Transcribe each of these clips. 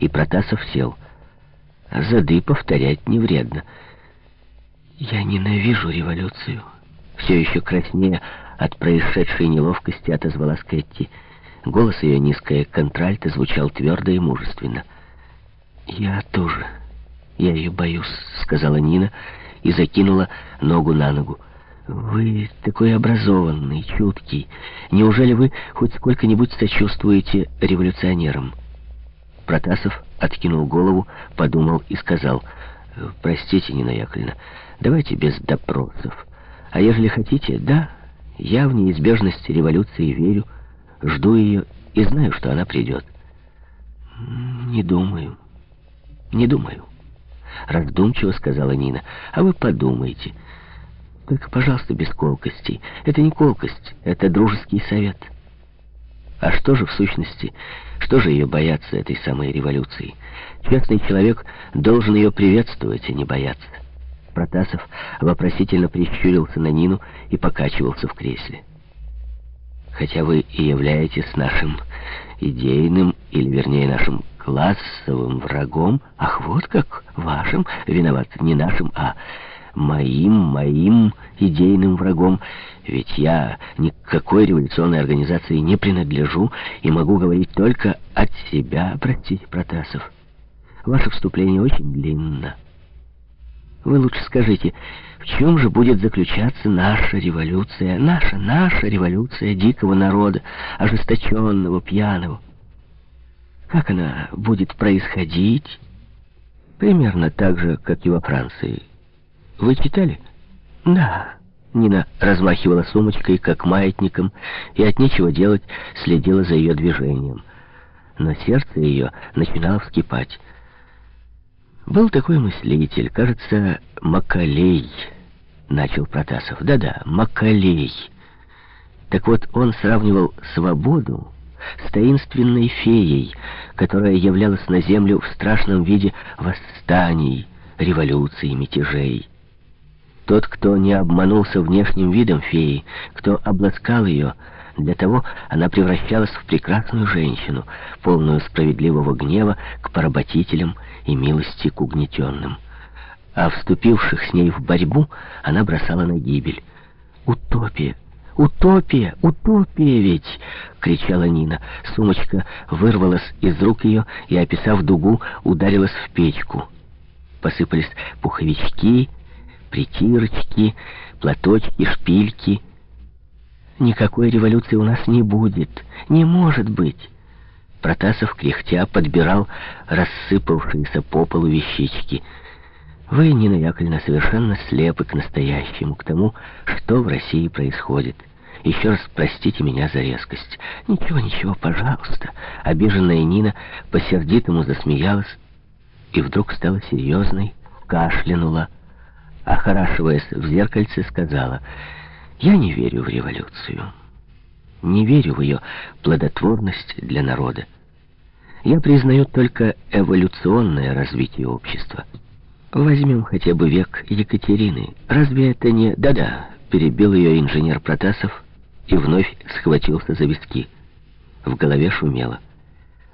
и Протасов сел. Зады повторять не вредно. «Я ненавижу революцию», — все еще краснее от происшедшей неловкости отозвалась Кэти. Голос ее низкое контральто звучал твердо и мужественно. «Я тоже. Я ее боюсь», — сказала Нина и закинула ногу на ногу. «Вы такой образованный, чуткий. Неужели вы хоть сколько-нибудь сочувствуете революционерам?» Протасов откинул голову, подумал и сказал, «Простите, Нина Яковлевна, давайте без допросов. А ежели хотите, да, я в неизбежность революции верю, жду ее и знаю, что она придет». «Не думаю, не думаю», — раздумчиво сказала Нина. «А вы подумайте». Только, пожалуйста, без колкостей. Это не колкость, это дружеский совет. А что же в сущности, что же ее бояться, этой самой революции? Честный человек должен ее приветствовать, а не бояться. Протасов вопросительно прищурился на Нину и покачивался в кресле. Хотя вы и являетесь нашим идейным, или вернее нашим классовым врагом, ах, вот как вашим, виноват не нашим, а моим, моим идейным врагом, ведь я ни к какой революционной организации не принадлежу и могу говорить только от себя, простите, Протасов. Ваше вступление очень длинно. Вы лучше скажите, в чем же будет заключаться наша революция, наша, наша революция дикого народа, ожесточенного, пьяного? Как она будет происходить? Примерно так же, как и во Франции. Вы читали? Да. Нина размахивала сумочкой, как маятником, и от нечего делать следила за ее движением. Но сердце ее начинало вскипать. Был такой мыслитель, кажется, Макалей, начал Протасов. Да-да, Макалей. Так вот, он сравнивал свободу с таинственной феей, которая являлась на землю в страшном виде восстаний, революций, мятежей. Тот, кто не обманулся внешним видом феи, кто обласкал ее, для того она превращалась в прекрасную женщину, полную справедливого гнева к поработителям и милости к угнетенным. А вступивших с ней в борьбу она бросала на гибель. «Утопия! Утопия! Утопия ведь!» — кричала Нина. Сумочка вырвалась из рук ее и, описав дугу, ударилась в печку. Посыпались пуховички, притирочки, платочки, шпильки. Никакой революции у нас не будет, не может быть. Протасов, кряхтя, подбирал рассыпавшиеся по полу вещички. Вы, Нина Яковлевна, совершенно слепы к настоящему, к тому, что в России происходит. Еще раз простите меня за резкость. Ничего, ничего, пожалуйста. Обиженная Нина по-сердитому засмеялась и вдруг стала серьезной, кашлянула, охорашиваясь в зеркальце, сказала, «Я не верю в революцию, не верю в ее плодотворность для народа. Я признаю только эволюционное развитие общества. Возьмем хотя бы век Екатерины. Разве это не...» «Да-да», — перебил ее инженер Протасов и вновь схватился за виски. В голове шумело.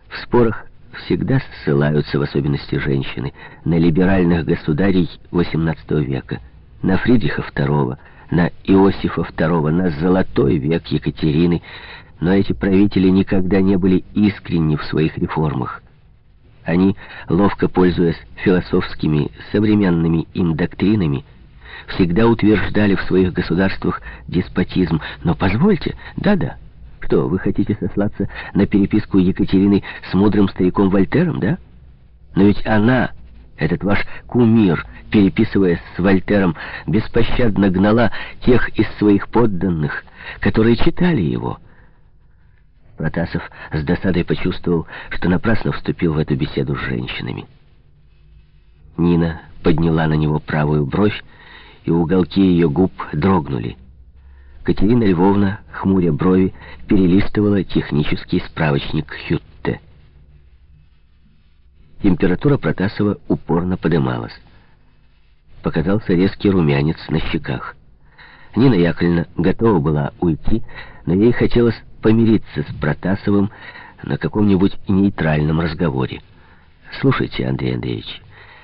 В спорах всегда ссылаются, в особенности женщины, на либеральных государей XVIII века, на Фридриха II, на Иосифа II, на золотой век Екатерины, но эти правители никогда не были искренни в своих реформах. Они, ловко пользуясь философскими, современными им доктринами, всегда утверждали в своих государствах деспотизм. Но позвольте, да-да, что, вы хотите сослаться на переписку Екатерины с мудрым стариком Вольтером, да? Но ведь она, этот ваш кумир, переписываясь с Вольтером, беспощадно гнала тех из своих подданных, которые читали его. Протасов с досадой почувствовал, что напрасно вступил в эту беседу с женщинами. Нина подняла на него правую бровь, и уголки ее губ дрогнули. Катерина Львовна, хмуря брови, перелистывала технический справочник Хютте. Температура Протасова упорно подымалась. Показался резкий румянец на щеках. Нина Яковлевна готова была уйти, но ей хотелось помириться с Протасовым на каком-нибудь нейтральном разговоре. Слушайте, Андрей Андреевич,